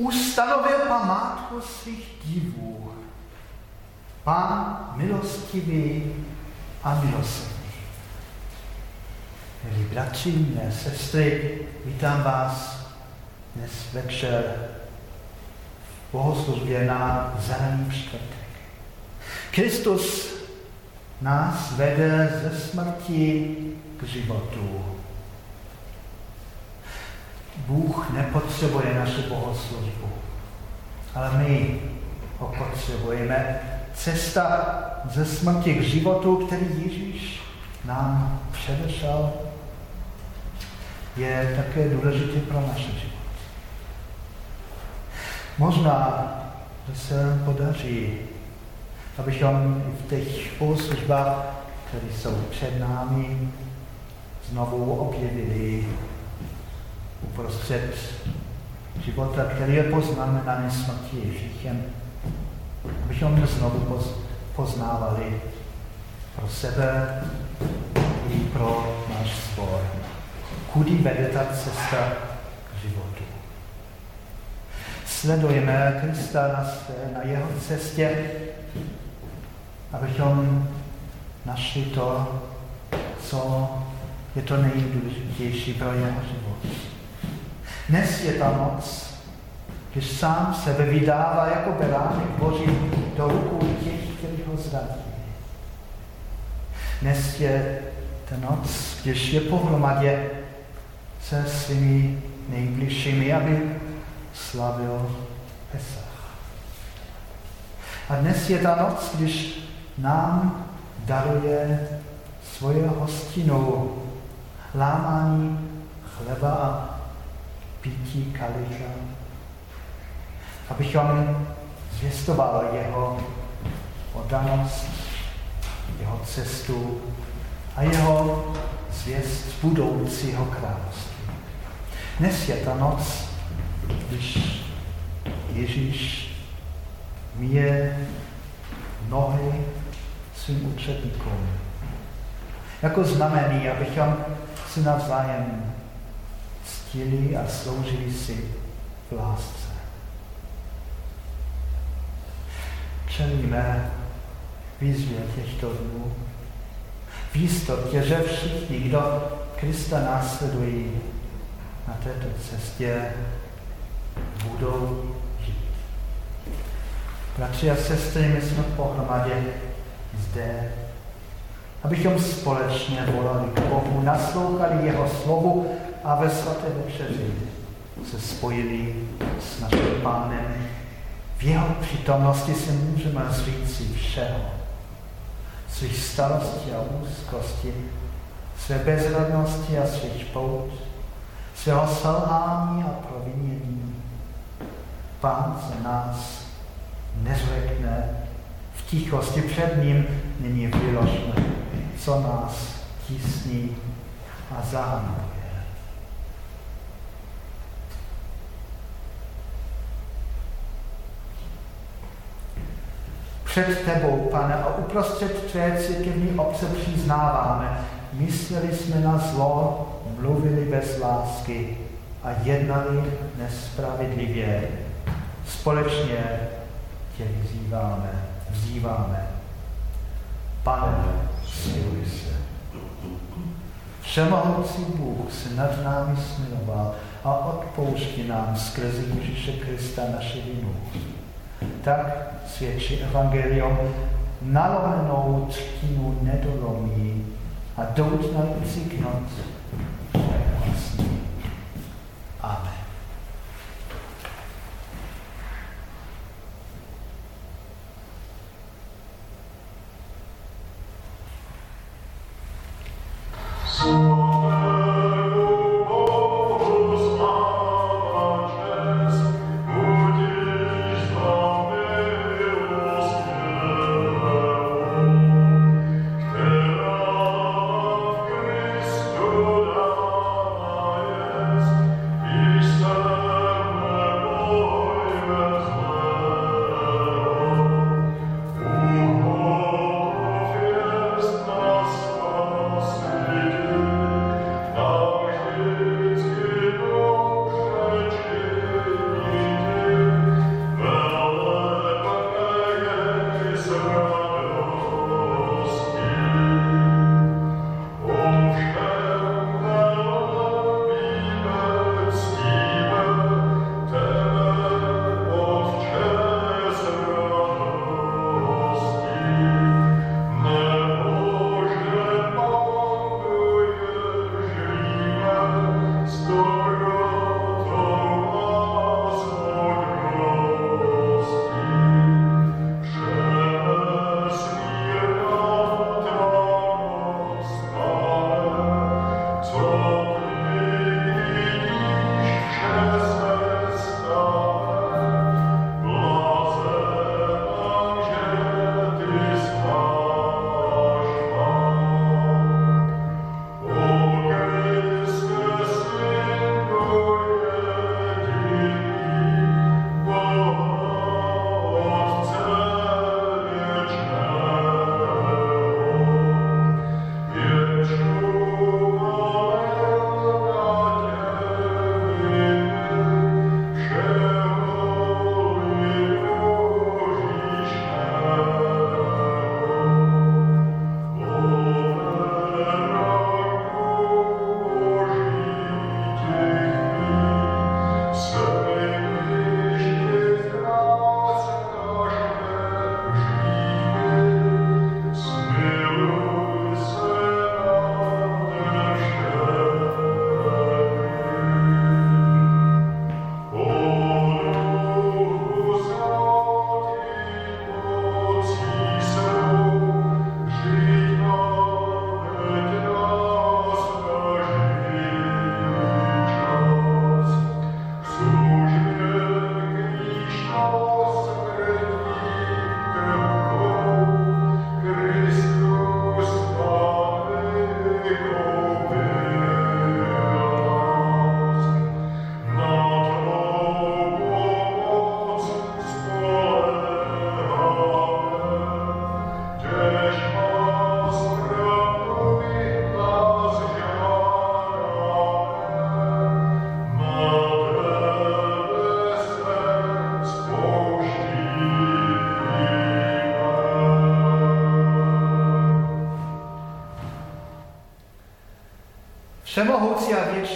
ustanovil památku svých divů. Pán milostivý a milosrdný. Milí bratři, milé sestry, vítám vás dnes večer v bohoslužbě na zelený čtvrtek. Kristus nás vede ze smrti k životu. Bůh nepotřebuje naši bohoslužbu, ale my ho potřebujeme. Cesta ze smrti k životu, který Ježíš nám předešel, je také důležitý pro naše život. Možná, že se podaří, abychom v těch bohoslužbách, které jsou před námi, znovu objevili uprostřed života, který je poznamenaný smrti Ježíšem, abychom znovu poznávali pro sebe i pro náš spor. Kudy vede ta cesta k životu. Sledujeme Krista na, na jeho cestě, abychom našli to, co je to nejdůležitější pro jeho život. Dnes je ta noc, když sám sebe vydává jako beránek Boží do rukou těch, kteří ho zradí. Dnes je ta noc, když je pohromadě se svými nejbližšími, aby slavil Pesach. A dnes je ta noc, když nám daruje svoje hostinou lámání chleba a pití kalicha, abychom zvěstovali jeho oddanost, jeho cestu a jeho zvěst budoucího království. Dnes je ta noc, když Ježíš míje nohy svým učetníkům. Jako znamení, abychom si navzájem ctili a sloužili si v lásce. Čelíme výzvě těchto dnů. V jistotě, že všichni, kdo Krista následují na této cestě, budou žít. Bratři a sestry, my jsme pohromadě zde, abychom společně volali k Bohu, naslouchali jeho slovu a ve svaté večeři se spojili s naším pánem. V jeho přítomnosti si můžeme říci všeho. Svých starostí a úzkosti, své bezradnosti a svých pout, svého selhání a provinění. Pán se nás nezřekne v tichosti před ním, nyní vyložme, co nás tísní a zahanuje. Před tebou, pane, a uprostřed tvé církevní obce přiznáváme, mysleli jsme na zlo, mluvili bez lásky a jednali nespravedlivě. Společně tě vzýváme, vzýváme. Pane, smiluj se. Všemohoucí Bůh se nad námi smiloval a odpouští nám skrze Ježíše Krista naše vinu tak svědčí evangelium, nalomenou třtinu nedolomí a doutnající knot vlastní. Amen.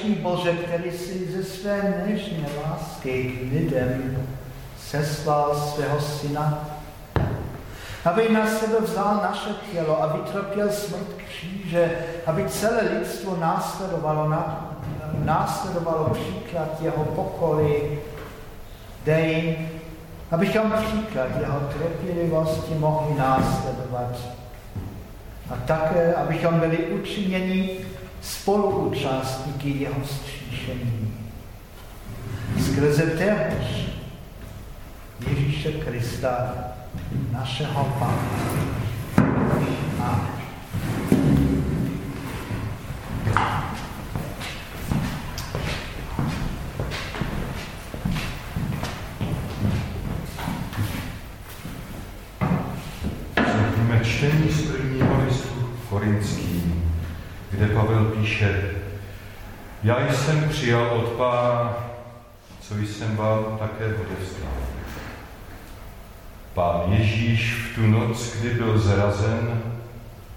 Věčný Bože, který si ze své nežné lásky k lidem seslal svého syna, aby na sebe vzal naše tělo a vytrpěl smrt kříže, aby celé lidstvo následovalo, na, následovalo příklad jeho pokory. Dej, abychom příklad jeho trpělivosti mohli následovat. A také, abychom byli učiněni spoluúčastníky jeho stříšení. Skrze téhož Ježíše Krista, našeho Pána. Píše, já jsem přijal od Pána, co jsem vám také odevzdal. Pán Ježíš v tu noc, kdy byl zrazen,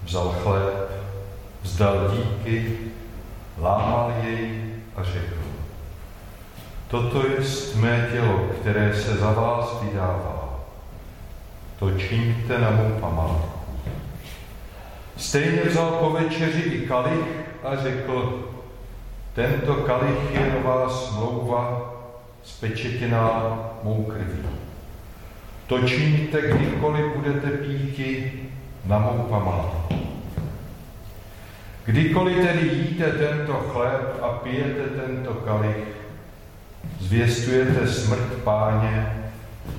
vzal chléb, vzdal díky, lámal jej a řekl, toto je mé tělo, které se za vás vydává. To čiňte na mou památku. Stejně vzal po večeři i kalich a řekl, tento kalich je nová smlouva, spečetěná mou krví. To činíte, kdykoliv budete píti na mou památku. Kdykoliv tedy jíte tento chléb a pijete tento kalich, zvěstujete smrt páně,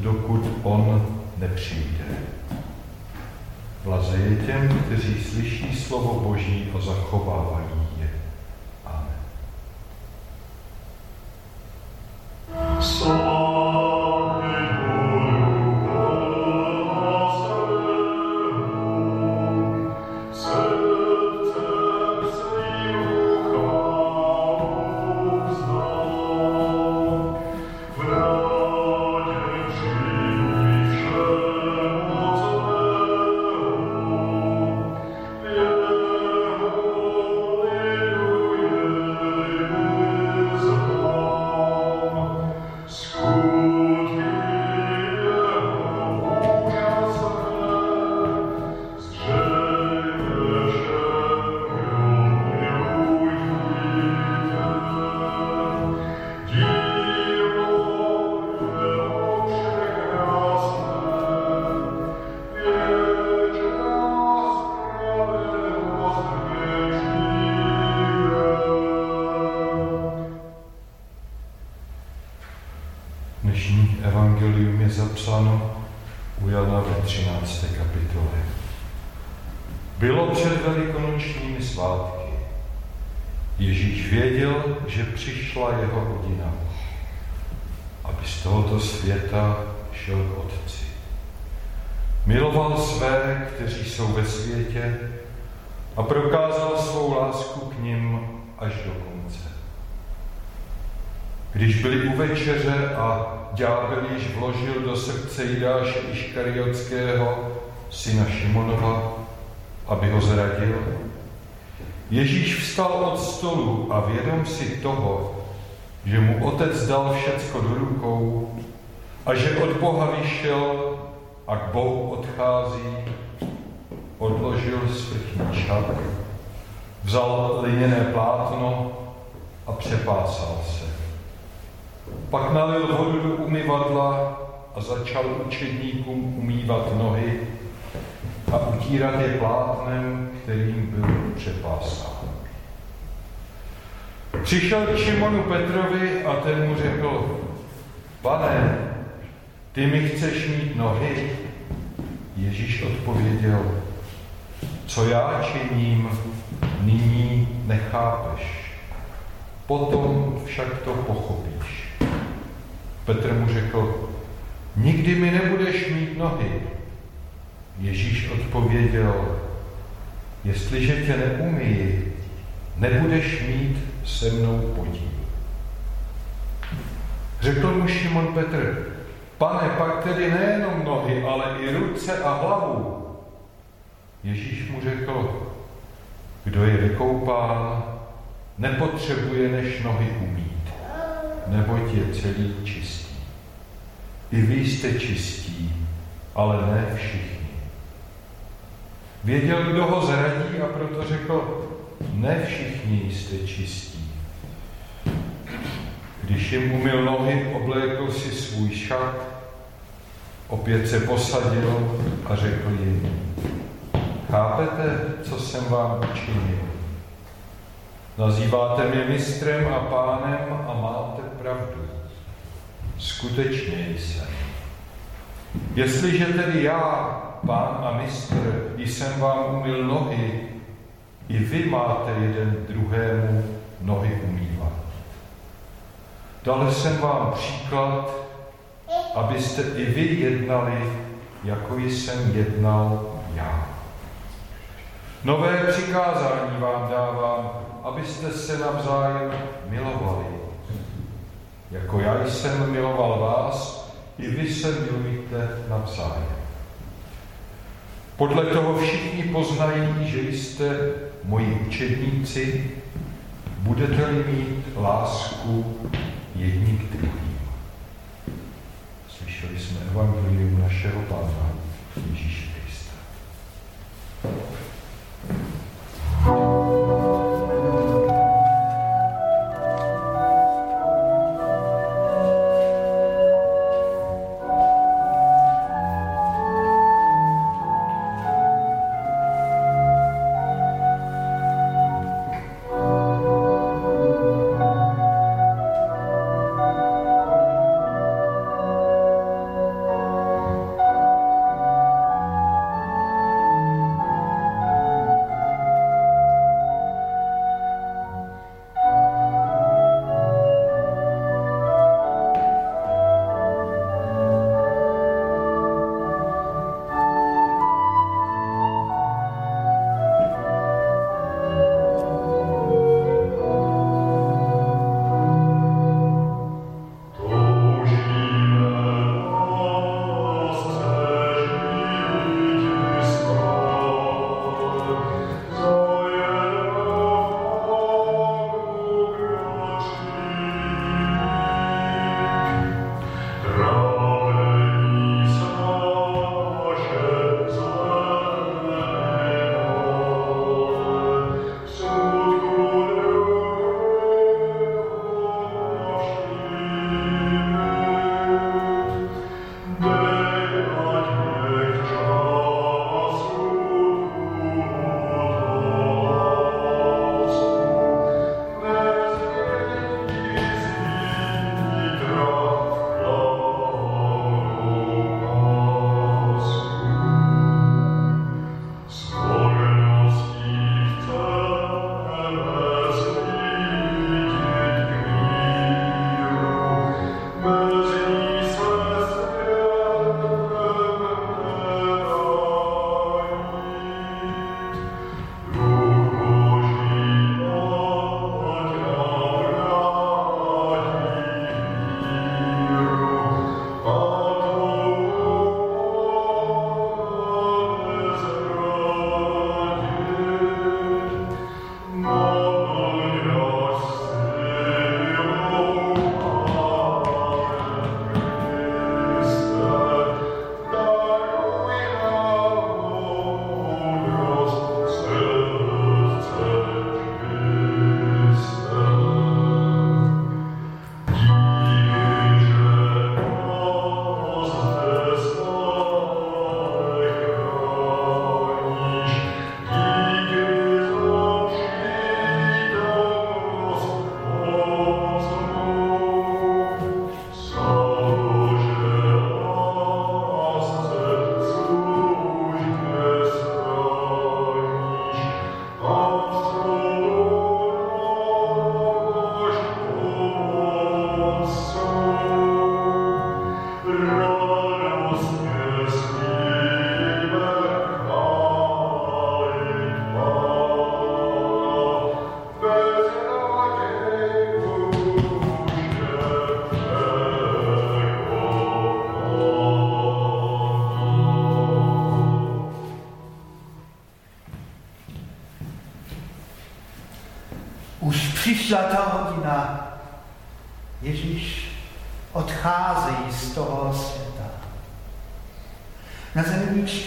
dokud on nepřijde. Blaze je těm, kteří slyší slovo Boží a zachovávají a ďábel již vložil do srdce Jidáše Iškariotského, syna Šimonova, aby ho zradil. Ježíš vstal od stolu a vědom si toho, že mu otec dal všecko do rukou a že od Boha vyšel a k Bohu odchází, odložil svrchní šat, vzal liněné plátno a přepásal se. Pak nalil vodu do umyvadla a začal učedníkům umývat nohy a utírat je plátnem, kterým byl přepásán. Přišel k Šimonu Petrovi a ten mu řekl, pane, ty mi chceš mít nohy? Ježíš odpověděl, co já činím, nyní nechápeš. Potom však to pochopíš. Petr mu řekl, nikdy mi nebudeš mít nohy. Ježíš odpověděl, jestliže tě neumíji, nebudeš mít se mnou podíl. Řekl mu Šimon Petr, pane, pak tedy nejenom nohy, ale i ruce a hlavu. Ježíš mu řekl, kdo je vykoupán, nepotřebuje než nohy umít, neboť je celý čistý. I vy jste čistí, ale ne všichni. Věděl, kdo ho zradí a proto řekl, ne všichni jste čistí. Když jim umyl nohy, oblékl si svůj šat, opět se posadil a řekl jim, chápete, co jsem vám učinil? Nazýváte mě mistrem a pánem a máte pravdu. Skutečně jsem. Jestliže tedy já, pán a mistr, jsem vám umyl nohy, i vy máte jeden druhému nohy umývat. Dal jsem vám příklad, abyste i vy jednali, jako jsem jednal já. Nové přikázání vám dávám, abyste se navzájem milovali. Jako já jsem miloval vás, i vy se milujte navzájem. Podle toho všichni poznají, že jste moji učedníci, budete-li mít lásku jedni k druhým. Slyšeli jsme evangelium našeho Pána Ježíše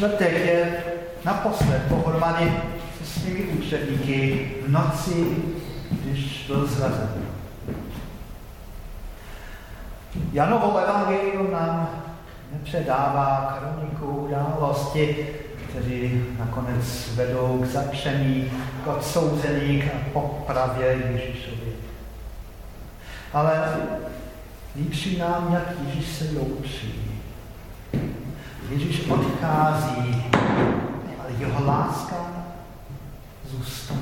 čtvrtek je naposled pohromadě se svými učedníky v noci, když byl zrazen. Janovo evangelium nám nepředává kroniku události, kteří nakonec vedou k zatčení, k odsouzení, k popravě Ježíšovi. Ale líčí nám, jak Ježíš se loučí. Odchází, ale jeho láska zůstane.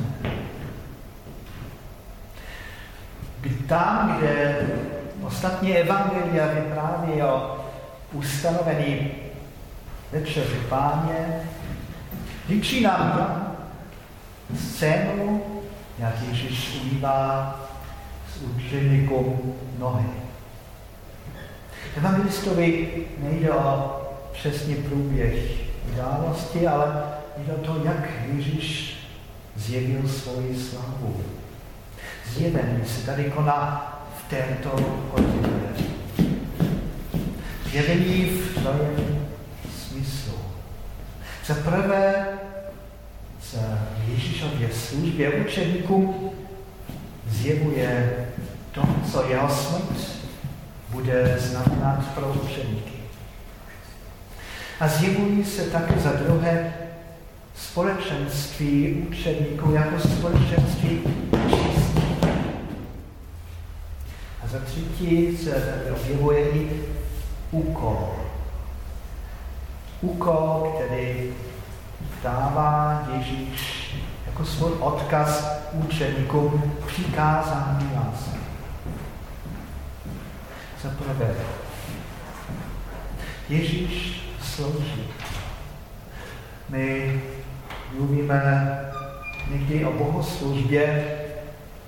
Tam, kde ostatní evangelia vypráví o ustanovení večeři páně, líčí nám scénu, jak Ježíš umývá s učeníkům nohy. Evangelistovi nejde o přesně průběh události, ale jde o to, jak Ježíš zjevil svoji slavu. Zjevení se tady koná v této hodině. Zjevení v tvém smyslu. Za prvé z Ježíšově službě učeníkům zjevuje to, co jeho smrt bude znamenat pro učeníky. A zjevují se také za druhé společenství učeníků jako společenství čistí. A za třetí se objevuje i úkol. Úkol, který dává Ježíš jako svůj odkaz učeníkům přikázání lásky. Za prvé, Ježíš slouží. My mluvíme někdy o bohoslužbě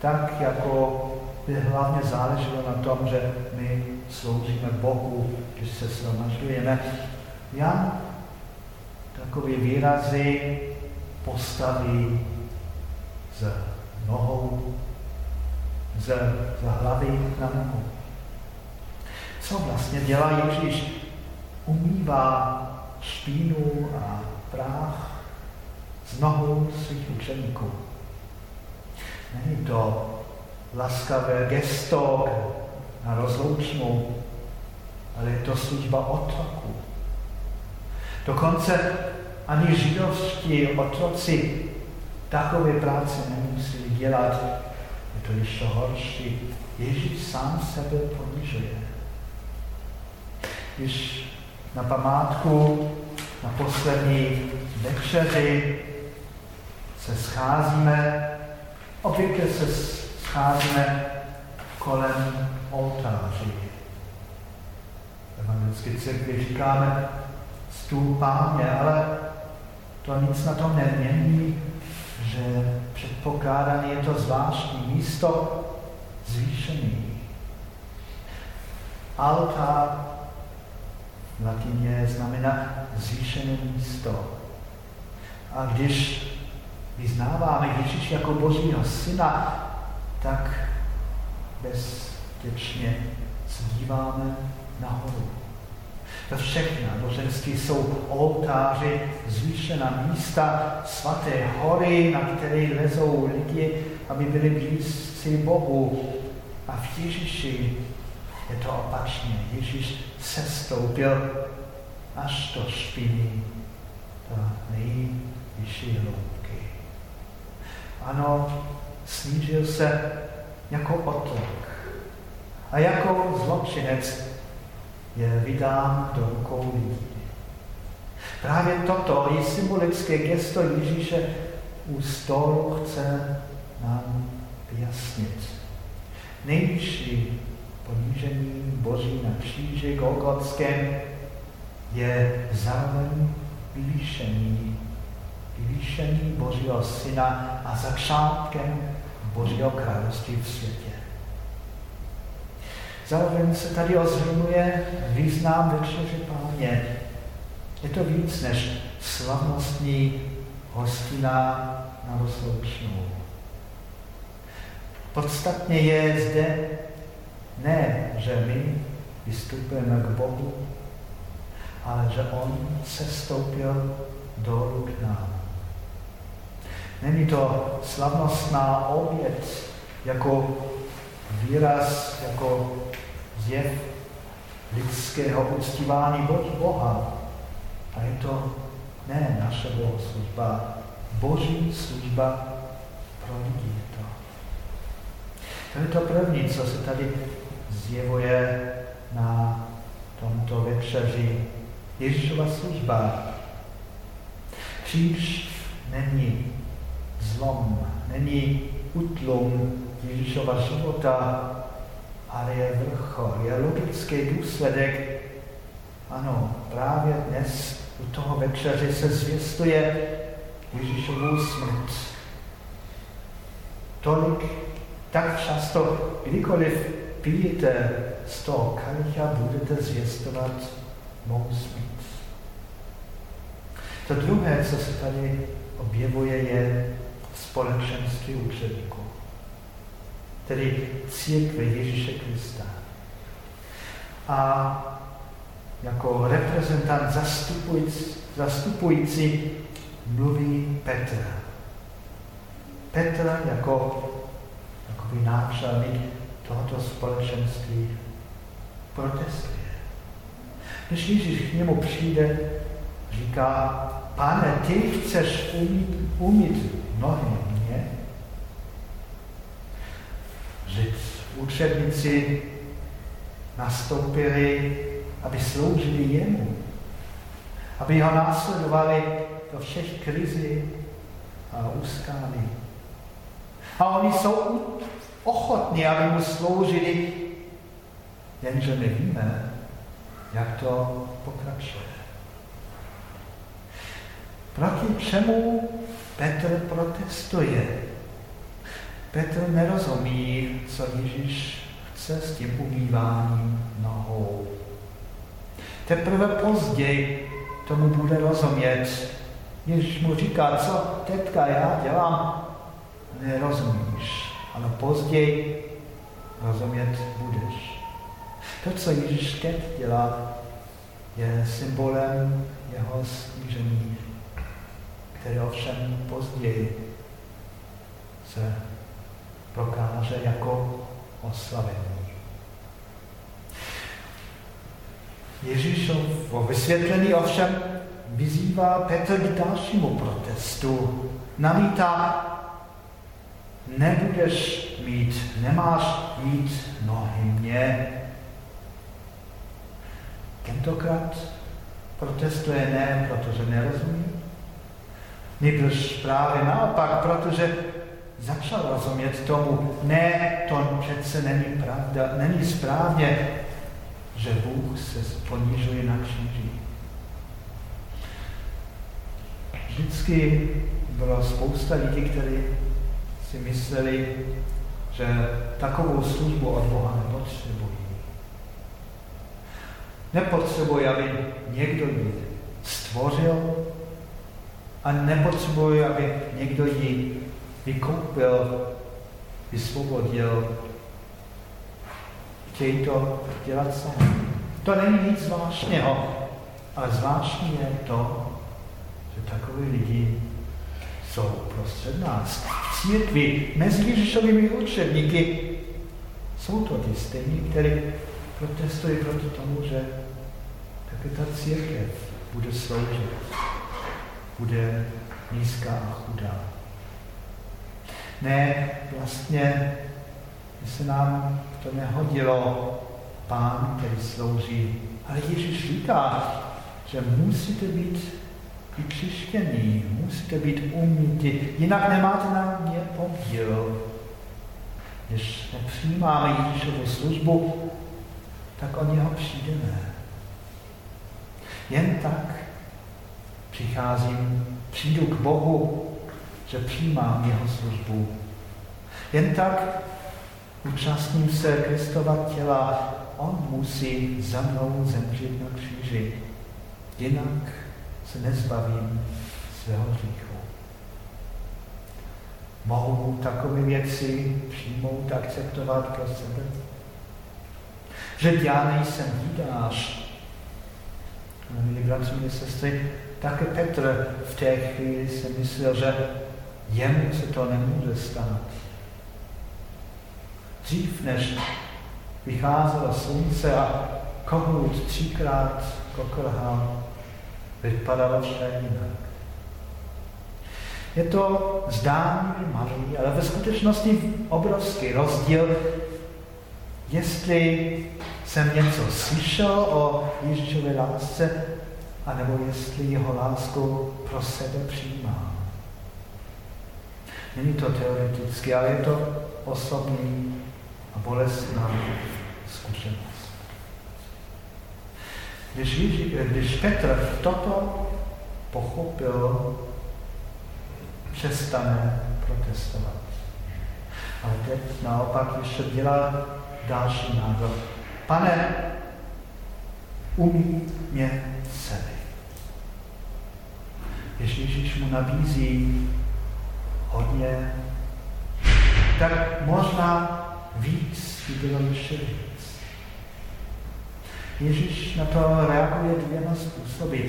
tak, jako by hlavně záleželo na tom, že my sloužíme Bohu, když se shromažďujeme. Já takové výrazy postaví z nohou, z, z hlavy na nohu. Co vlastně dělá Ježíš? Umývá špínu a práh z nohou svých učeníků. Není to laskavé gesto na rozloučnou, ale je to služba otroku. Dokonce ani židovští otroci takové práce nemusí dělat. Je to ještě horší. Ježíš sám sebe ponižuje. Když na památku, na poslední večeři se scházíme, obvykle se scházíme kolem oltáři. Evangelické církvi říkáme stůl páně, ale to nic na tom nemění, že předpokládaný je to zvláštní místo zvýšený. Altár v latině znamená zvýšené místo. A když vyznáváme Ježíš jako Božího syna, tak bezděčně se díváme nahoru. Ve všech náboženství jsou oltáři, zvýšená místa, svaté hory, na které lezou lidi, aby byli blízci Bohu. A v Ježíši je to opačně. Ježíš sestoupil až do špiny, do nejvyšší hloubky. Ano, snížil se jako otrok a jako zločinec je vydán do rukou lidí. Právě toto je symbolické gesto Ježíše u stolu chce nám vyjasnit. Nejvyšší ponížení Boží na kříži Golgotském je zároveň vyvýšení, vyvýšení Božího Syna a začátkem Božího království v světě. Zároveň se tady ozřejmuje význam večeře páně. Je to víc než slavnostní hostina na rozloučnou. Podstatně je zde ne, že my vystupujeme k Bohu, ale že On se stoupil dolů k nám. Není to slavnostná oběd jako výraz, jako zjev lidského uctívání Boha. A je to ne naše bohoslužba, boží služba pro lidi. To. to je to první, co se tady zjevuje na tomto večeři. Ježíšova služba. Kříž není zlom, není utlum Ježíšova života, ale je vrchol, je logický důsledek. Ano, právě dnes u toho večeře se zvěstuje Ježíšovou smrt. Tolik, tak často, kdykoliv toho kalicha, budete zvěstovat mou smrt. To druhé, co se tady objevuje, je společenství učedníků, tedy církve Ježíše Krista. A jako reprezentant zastupující, zastupující mluví Petr. Petr jako takový náčelník tohoto společenství protestuje. Když Ježíš k němu přijde, říká, pane, ty chceš umít, umít nohy mě. Žid učebnici nastoupili, aby sloužili jemu, aby ho následovali do všech krizí a úskání. A oni jsou ochotní, aby mu sloužili, jenže my víme, jak to pokračuje. Proti čemu Petr protestuje. Petr nerozumí, co Ježíš chce s tím umýváním nohou. Teprve později tomu bude rozumět. Ježíš mu říká, co teďka já dělám, nerozumíš, ale později rozumět budeš. To, co Ježíš teď dělá, je symbolem jeho snížení které ovšem později se prokáže jako oslavení. Ježíšov vysvětlení ovšem vyzývá Petr k dalšímu protestu. Namítá, nebudeš mít, nemáš mít nohy mě. Tentokrát protestuje ne, protože nerozumí, Nýbrž právě naopak, protože začal rozumět tomu, ne, to přece není pravda, není správně, že Bůh se ponížuje na kříži. Vždycky byla spousta lidí, kteří si mysleli, že takovou službu od Boha nepotřebují. Nepotřebují, aby někdo ji stvořil, a nepotřebuje, aby někdo ji vykoupil, vysvobodil. Chtějí to dělat sami. To není nic zvláštního, ale zvláštní je to, že takový lidi jsou prostřed nás. Církvi, mezi Ježíšovými učebníky, jsou to ty stejní, kteří protestují proti tomu, že taky ta církev bude sloužit bude nízká a chudá. Ne, vlastně se nám to nehodilo pán, který slouží. Ale Ježíš říká, že musíte být vyčištění, musíte být umíti, jinak nemáte na mě podíl. Když nepřijímáme Ježíšovu službu, tak o něho přijdeme. Jen tak přicházím, přijdu k Bohu, že přijímám jeho službu. Jen tak účastním se Kristova těla, on musí za mnou zemřít na kříži. Jinak se nezbavím svého hříchu. Mohou takové věci přijmout, akceptovat pro sebe? Že já nejsem jídáš. Milí bratři, milí sestry, také Petr v té chvíli si myslel, že jemu se to nemůže stát. Dřív než vycházelo slunce a kohout třikrát kokrhal, vypadalo vše jinak. Je to zdánlivě malý, ale ve skutečnosti obrovský rozdíl, jestli jsem něco slyšel o Ježíšové lásce, anebo jestli jeho lásku pro sebe přijímám. Není to teoreticky, ale je to osobní a bolestná zkušenost. Když, Ježí, když Petr toto pochopil, přestane protestovat. Ale teď naopak ještě dělá další návrh. Pane, umí mě celý. Ježíš mu nabízí hodně, tak možná víc by bylo ještě. Ježíš na to reaguje dvěma způsoby.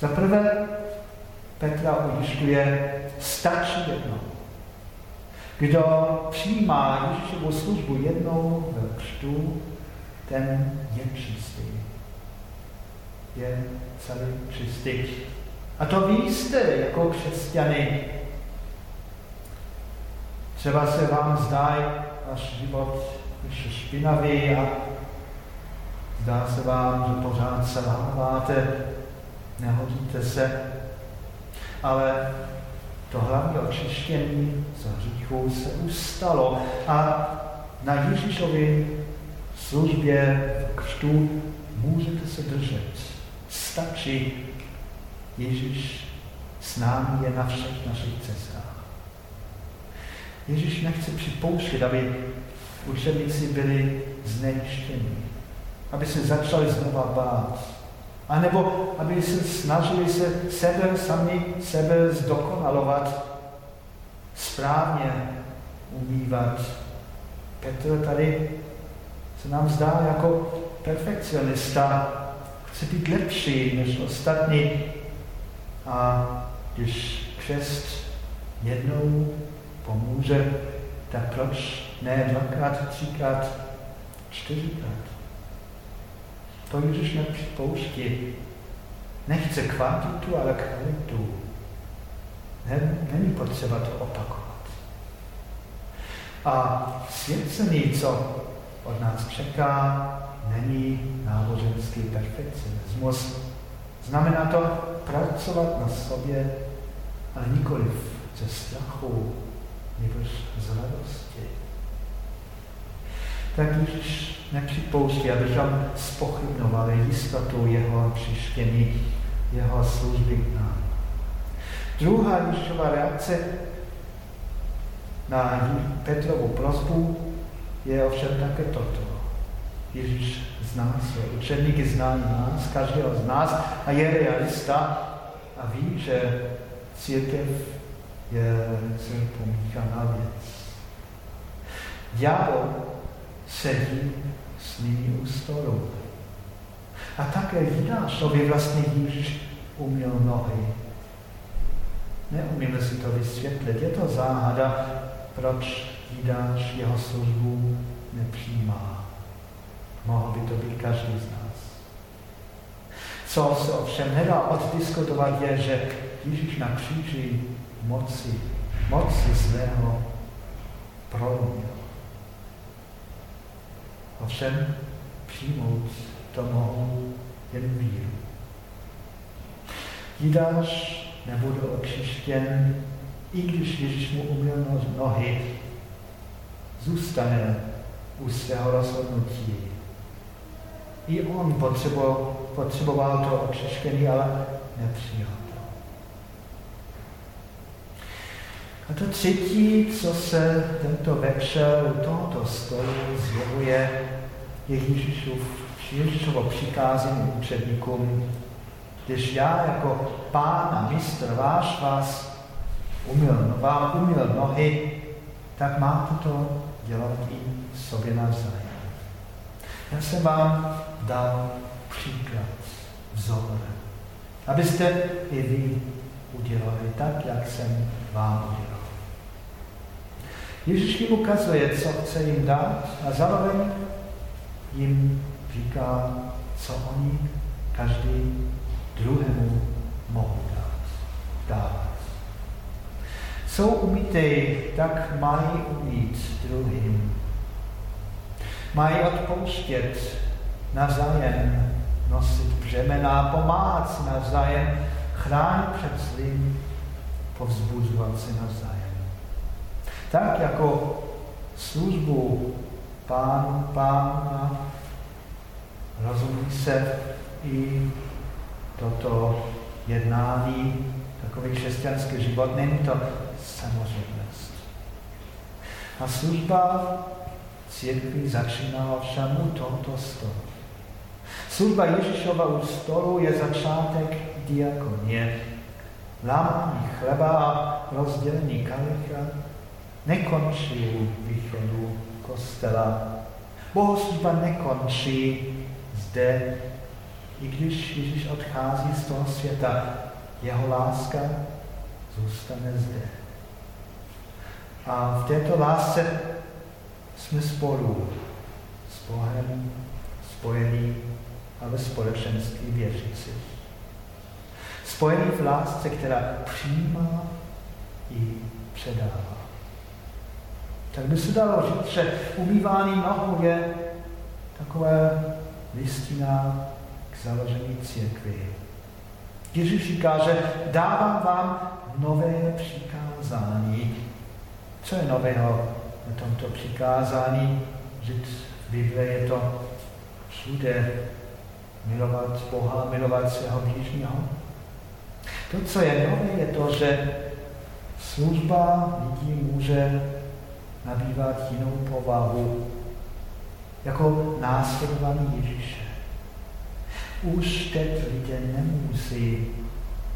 Za prvé, Petra ujišťuje, stačí jedno. Kdo přijímá Ježíšovu službu jednou v křtu, ten je čistý. Je celý čistý. A to ví jste jako křesťany. Třeba se vám zdá váš život ještě špinavý a zdá se vám, že pořád selháváte, nehodíte se, ale to hlavní očištění z hříchů se ustalo a na Ježíšově službě v křtu můžete se držet. Stačí Ježíš s námi je na všech našich cestách. Ježíš nechce připouštět, aby učeníci byli znejištěni, aby se začali znova bát, a nebo aby se snažili se sebe sami sebe zdokonalovat, správně umývat. Petr tady se nám zdá jako perfekcionista, chce být lepší než ostatní. A když křest jednou pomůže, tak proč ne dvakrát, třikrát, čtyřikrát? To Ježíš nepřipouští. Nechce kvantitu, ale kvalitu. Není potřeba to opakovat. A svěcený, co od nás čeká, není náboženský perfekcionismus. Znamená to pracovat na sobě, ale nikoliv ze strachu, nebož z radosti. Tak Ježíš nepřipouští, abychom spochybnovali jistotu jeho přištění, jeho služby k nám. Druhá Ježíšova reakce na Petrovu prosbu je ovšem také toto. Ježíš zná své učeníky, zná nás, každého z nás a je realista a ví, že církev je velice pomíchaná věc. Ďábel sedí s nimi u stolu. A také Jidášovi vlastně Ježíš uměl nohy. Neumíme si to vysvětlit. Je to záhada, proč Jidáš jeho službu nepřijímá. Mohl by to být každý z nás. Co se ovšem nedá oddiskutovat je, že Ježíš na kříži moci, moci svého prolomil. Ovšem přijmout to mohou jen víru. Jidáš nebude očištěn, i když Ježíš mu umyl nohy, zůstane u svého rozhodnutí. I on potřeboval, potřeboval to očištění, ale nepřijal to. A to třetí, co se tento večer u tohoto stolu zjevuje, je Ježíšův, Ježíšovo přikázení učedníkům, když já jako pán a mistr váš vás umyl, vám umyl nohy, tak máte to dělat i sobě navzájem. Já jsem vám dal příklad, vzor, abyste i vy udělali tak, jak jsem vám udělal. Ježíš jim ukazuje, co chce jim dát a zároveň jim říká, co oni každý druhému mohou dát. dávat. Jsou umítej, tak mají umít druhým. Mají odpouštět navzájem, nosit břemena, pomáhat navzájem, chránit před zlým, povzbuzovat si navzájem. Tak jako službu pánu, pána, rozumí se i toto jednání, takový křesťanský život, není to samozřejmost. A služba církví začíná všem u tohoto stolu. Služba Ježíšova u stolu je začátek diakonie. Lámání chleba a rozdělení kalicha nekončí u východu kostela. Bohoslužba nekončí zde, i když Ježíš odchází z toho světa, jeho láska zůstane zde. A v této lásce jsme spolu s Bohem spojení a ve společenství věřící. Spojení v lásce, která přijímá i předává. Tak by se dalo říct, že umývání nohou je takové listina k založení církvy. Ježíš říká, že dávám vám nové přikázání. Co je nového na tomto přikázání? Žít v Bibli je to všude milovat Boha, milovat svého blížního. To, co je nové, je to, že služba lidí může nabývat jinou povahu, jako následování Ježíše. Už teď lidé nemusí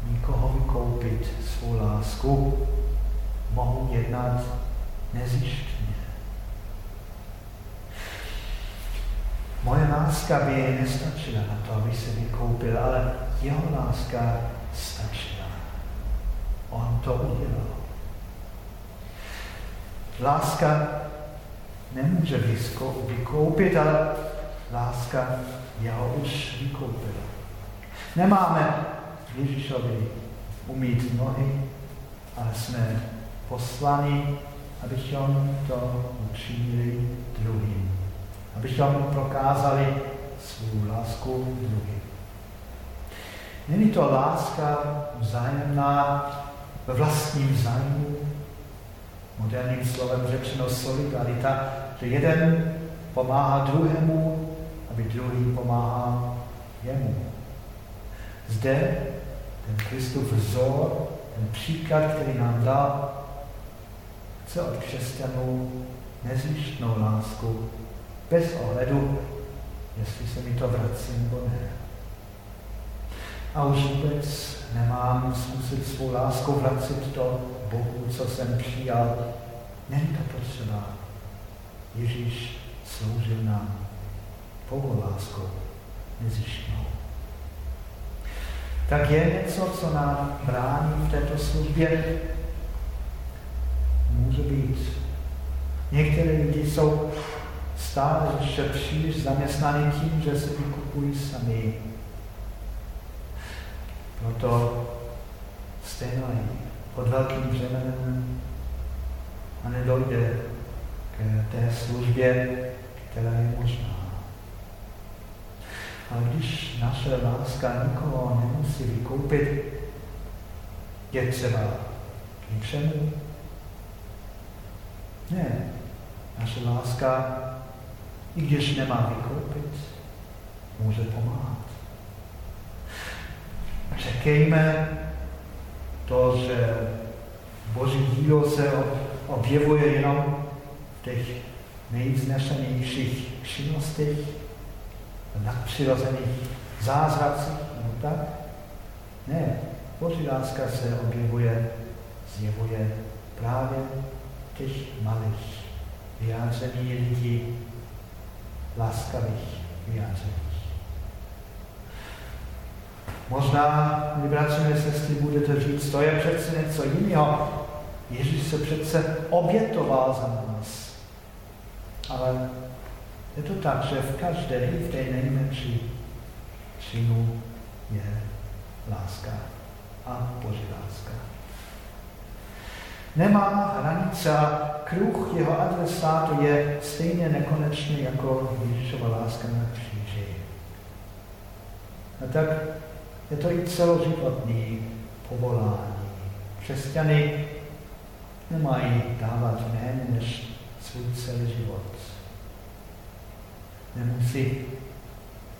nikoho vykoupit svou lásku, mohou jednat nezjištně. Moje láska by nestačila na to, aby se vykoupil, ale jeho láska stačila. On to udělal. Láska nemůže vykoupit, ale láska jeho už vykoupila. Nemáme Ježíšovi umít nohy, ale jsme poslani, abychom to učinili druhým. Abychom prokázali svou lásku druhým. Není to láska vzájemná ve vlastním zájmu, moderním slovem řečeno solidarita, že jeden pomáhá druhému, aby druhý pomáhal jemu. Zde ten Kristův vzor, ten příklad, který nám dal, chce od křesťanů nezjištnou lásku, bez ohledu, jestli se mi to vrací nebo ne. A už vůbec nemám zkusit svou lásku vracet to Bohu, co jsem přijal. Není to potřeba. Ježíš sloužil nám pouhou láskou nezjištnou. Tak je něco, co nám brání v této službě? Může být. Některé lidi jsou stále ještě příliš zaměstnaní tím, že se vykupují sami. Proto stejno pod velkým břemenem a nedojde k té službě, která je možná. Ale když naše láska nikoho nemusí vykoupit, je třeba k ničemu? Ne. Naše láska, i když nemá vykoupit, může pomáhat. Čekejme to, že Boží dílo se objevuje jenom v těch nejvznešenějších činnostech, nadpřirozených zázracích, no tak? Ne, Boží láska se objevuje zjevuje právě těch malých vyjádření lidí, láskavých vyjádření. Možná, milí bratři sestry, budete říct, to je přece něco jiného. Ježíš se přece obětoval za nás. Ale je to tak, že v každé, v té nejmenší činu je láska a Boží láska. Nemá hranice a kruh jeho adresátu je stejně nekonečný jako Ježíšova láska na kříži. A tak je to i celoživotní povolání. Křesťany nemají dávat méně než svůj celý život. Nemusí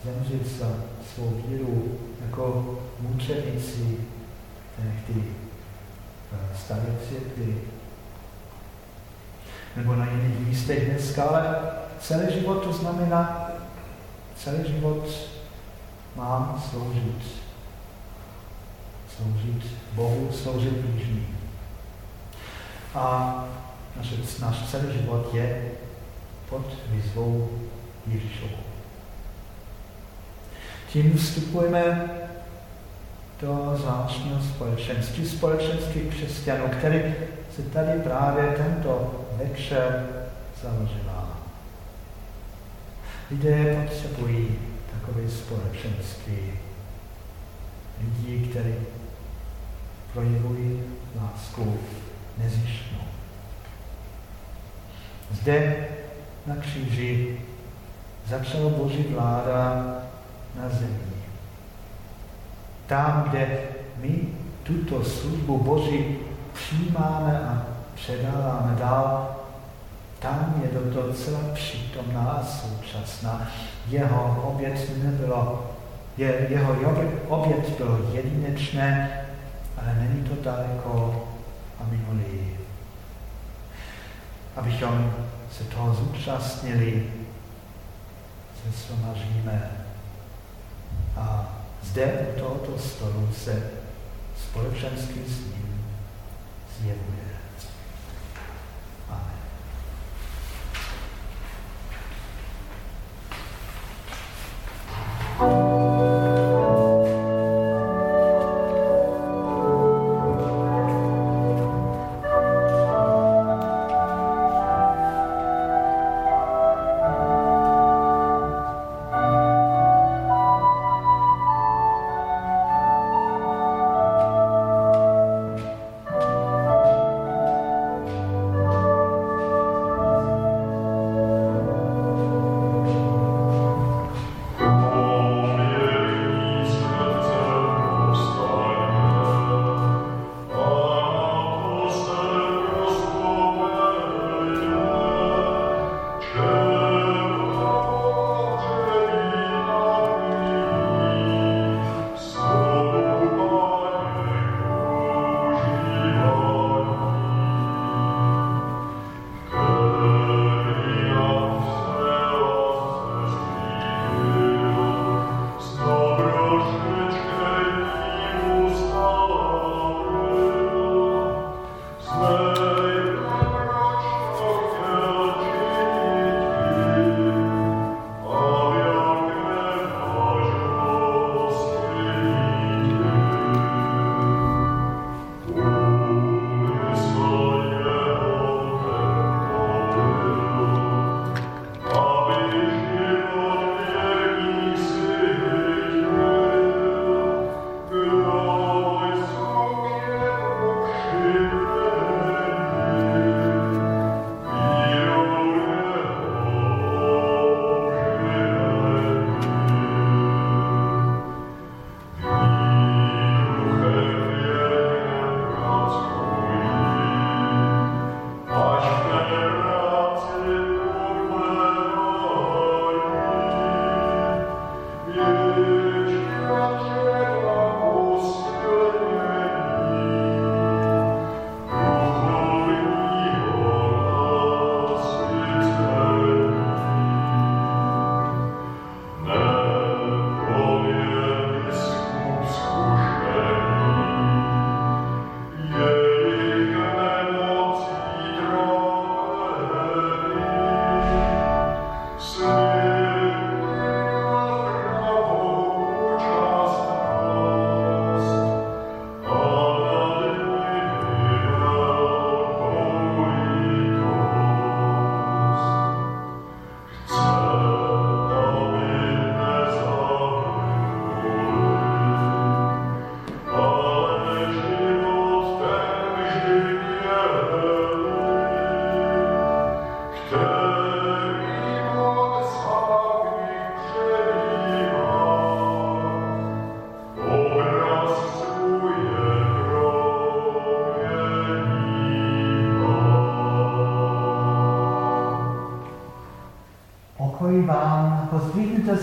zemřít za svou víru jako mučenici tehdy staré církvy. Nebo na jiných místech dneska, ale celý život to znamená, celý život mám sloužit. Sloužit Bohu, sloužit blížním. A naše, náš celý život je pod výzvou Ježíšovou. Tím vstupujeme do zvláštního společenství, společenství křesťanů, který se tady právě tento večer založila. Lidé potřebují takové společenství. Lidí, kteří projevují lásku nezištnou. Zde na kříži začala Boží vláda na zemi. Tam, kde my tuto službu Boží přijímáme a předáváme dál, tam je to docela přítomná a současná. Jeho oběd nebylo, je, jeho oběd bylo jedinečné, daleko a minulý. Abychom se toho zúčastnili, se shromažíme a zde u tohoto stolu se společenství s ním zjevuje.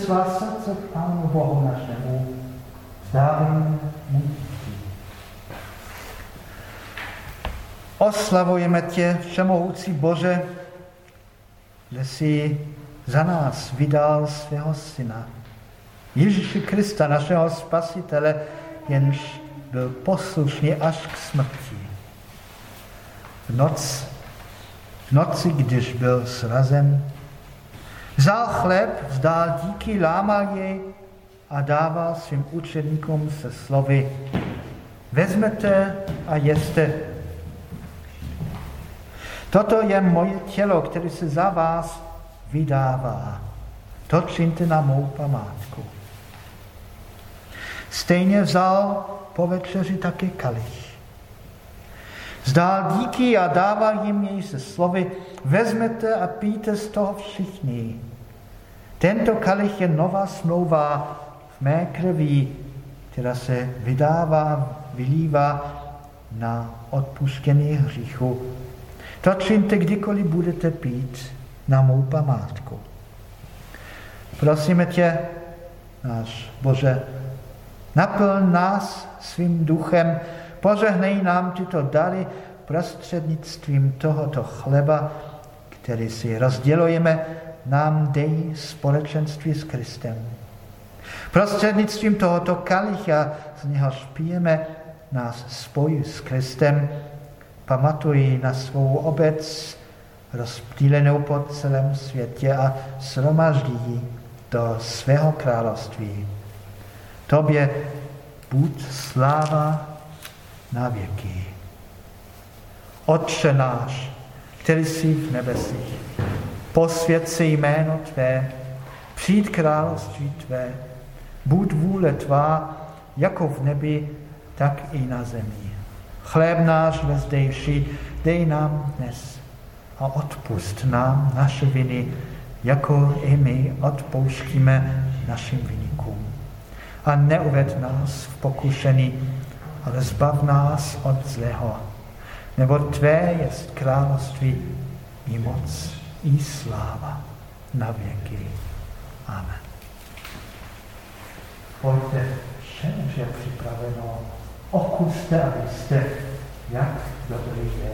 Svá srdce k Pánu Bohu našemu. Vzdávejme mu Oslavujeme tě, všemohoucí Bože, že jsi za nás vydal svého syna. Ježíši Krista, našeho spasitele, jenž byl poslušný až k smrti. V, noc, v noci, když byl srazen, vzal chléb, vzdál díky, lámal jej a dával svým učedníkům se slovy Vezmete a jeste, Toto je moje tělo, které se za vás vydává. To čiňte na mou památku. Stejně vzal po večeři taky kalich. Zdál díky a dával jim jej se slovy, vezmete a píte z toho všichni. Tento kalich je nová smlouva v mé krvi, která se vydává, vylívá na odpuštění hříchu to čiňte kdykoliv budete pít na mou památku. Prosíme tě, náš Bože, naplň nás svým duchem, požehnej nám tyto dary prostřednictvím tohoto chleba, který si rozdělujeme, nám dej společenství s Kristem. Prostřednictvím tohoto kalicha, z něhož pijeme, nás spojí s Kristem, pamatují na svou obec rozptýlenou po celém světě a shromaždí do svého království. Tobě buď sláva na věky. Otče náš, který jsi v nebesích, posvěd se jméno Tvé, přijít království Tvé, buď vůle Tvá, jako v nebi, tak i na zemi. Chléb náš vezdejší, dej nám dnes a odpust nám naše viny, jako i my odpouštíme našim vynikům. A neuved nás v pokušení, ale zbav nás od zlého. Nebo Tvé je království i moc, i sláva na věky. Amen. Pojďte, vše už je připraveno okuste, abyste, jak dobrý je.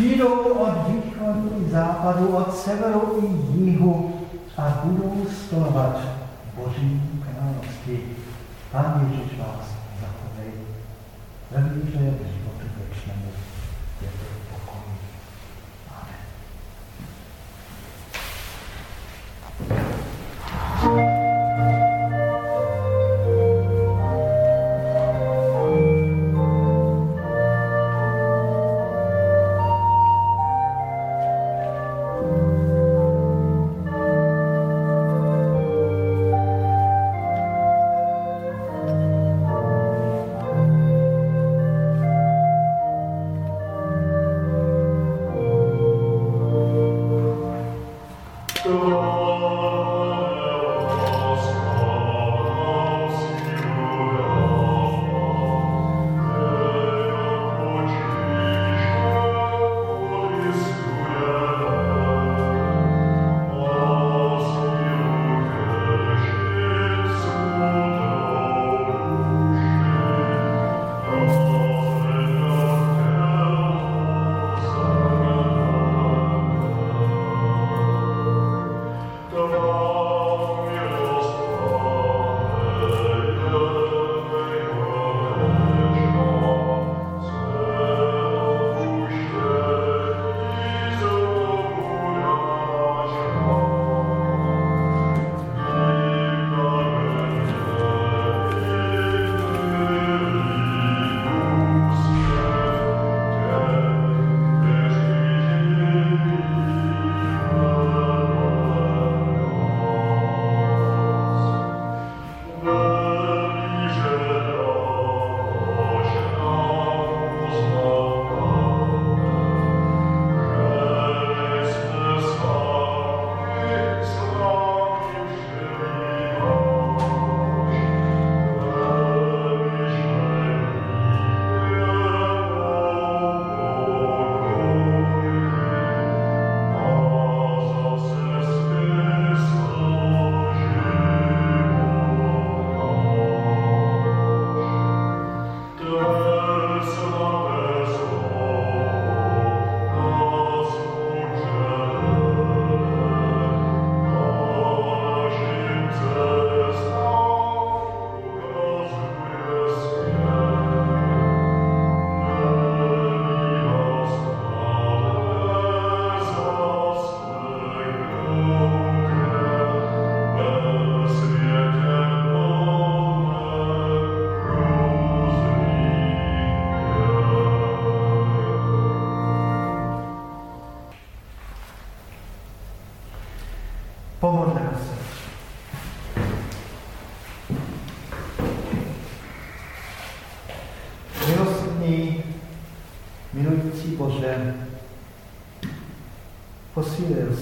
Přijdou od východu i západu, od severu i jihu a budou stolovat Boží království. Pán Ježíš vás zachovej. Ve víře životu věčnému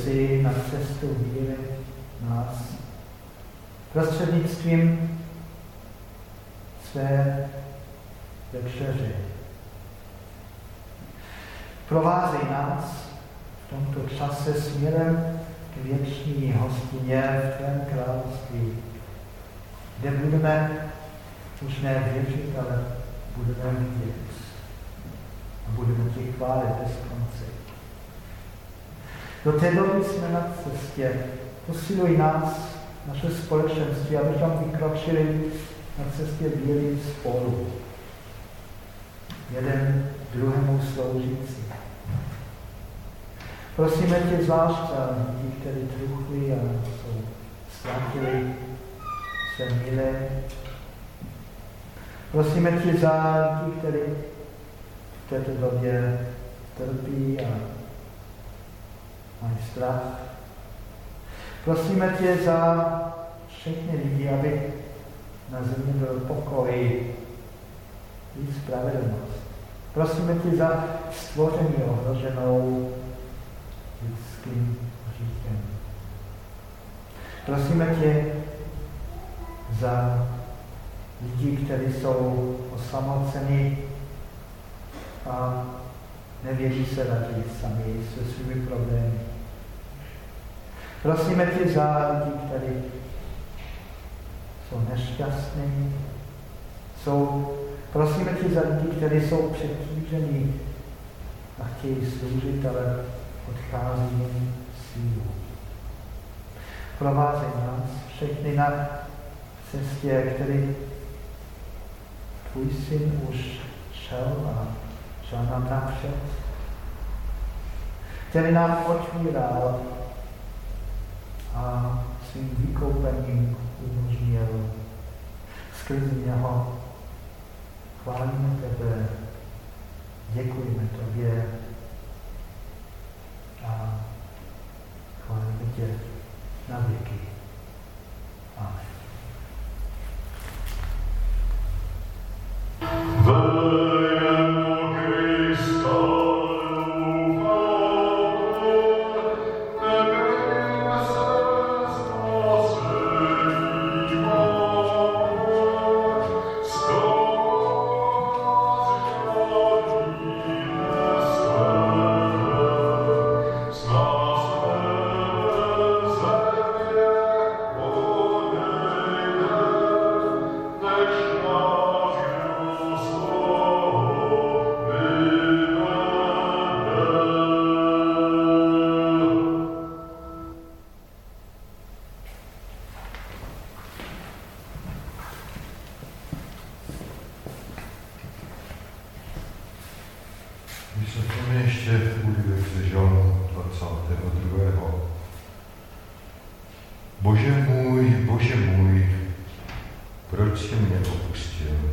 si na cestu víry nás prostřednictvím své večeři. Provázej nás v tomto čase směrem k věční hostině v tvém království, kde budeme už ne věřit, ale budeme vidět a budeme tě chválit bez do té doby jsme na cestě. Posiluj nás, naše společenství, abychom vykročili na cestě víry spolu. Jeden druhému sloužící. Prosíme tě zvlášť za lidi, kteří truchli a jsou ztratili své milé. Prosíme tě za lidi, kteří v této době trpí a mají strach. Prosíme tě za všechny lidi, aby na zemi byl pokoj i spravedlnost. Prosíme tě za stvoření ohroženou lidským říkem. Prosíme tě za lidi, kteří jsou osamoceni a nevěří se radit sami se svými problémy. Prosíme tě za lidi, kteří jsou nešťastní, jsou, prosíme tě za lidi, kteří jsou přetížení a chtějí sloužit, ale odchází jim sílu. Provázej nás všechny na cestě, který tvůj syn už šel a šel nám napřed, který nám otvíral a svým vykoupením umožnil skrze něho. Chválíme tebe, děkujeme tobě a chválíme tě na věky. Amen. Bože můj, Bože můj, proč jsi mě opustil?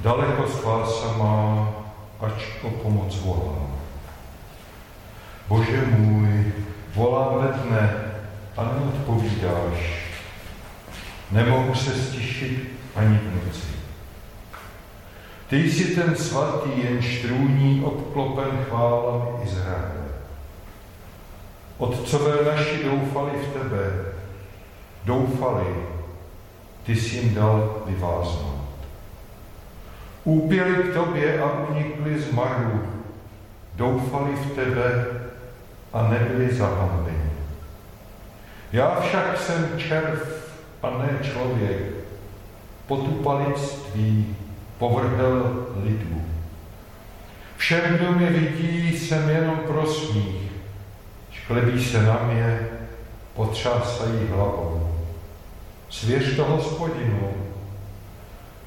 Daleko spása má, ač o pomoc volám. Bože můj, volám ve dne a neodpovídáš. Nemohu se stišit ani v noci. Ty jsi ten svatý, jen štrůní obklopen chválami Izraele. Otcové naši doufali v tebe, doufali, ty jsi jim dal vyváznout. Úpěli k tobě a unikli z maru, doufali v tebe a nebyli zahambeni. Já však jsem červ a ne člověk, potupalictví povrhl lidu. Všem, kdo mě vidí, jsem jenom pro smích. Šklebí se na mě, potřásají hlavou. Svěř to hospodinu,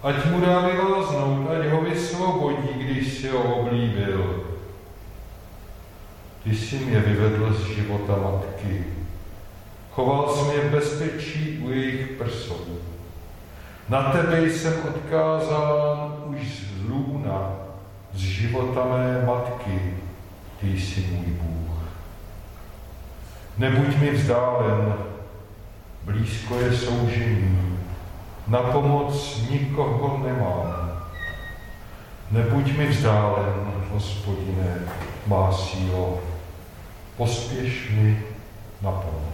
ať mu dá vyláznout, ať ho vysvobodí, když si ho oblíbil. Ty jsi mě vyvedl z života matky. Choval jsi mě v bezpečí u jejich prsou. Na tebe jsem odkázán už z lůna, z života mé matky, ty jsi můj Bůh. Nebuď mi vzdálen, blízko je soužení, na pomoc nikoho nemám. Nebuď mi vzdálen, hospodine, má sílo, pospěš mi na pomoc.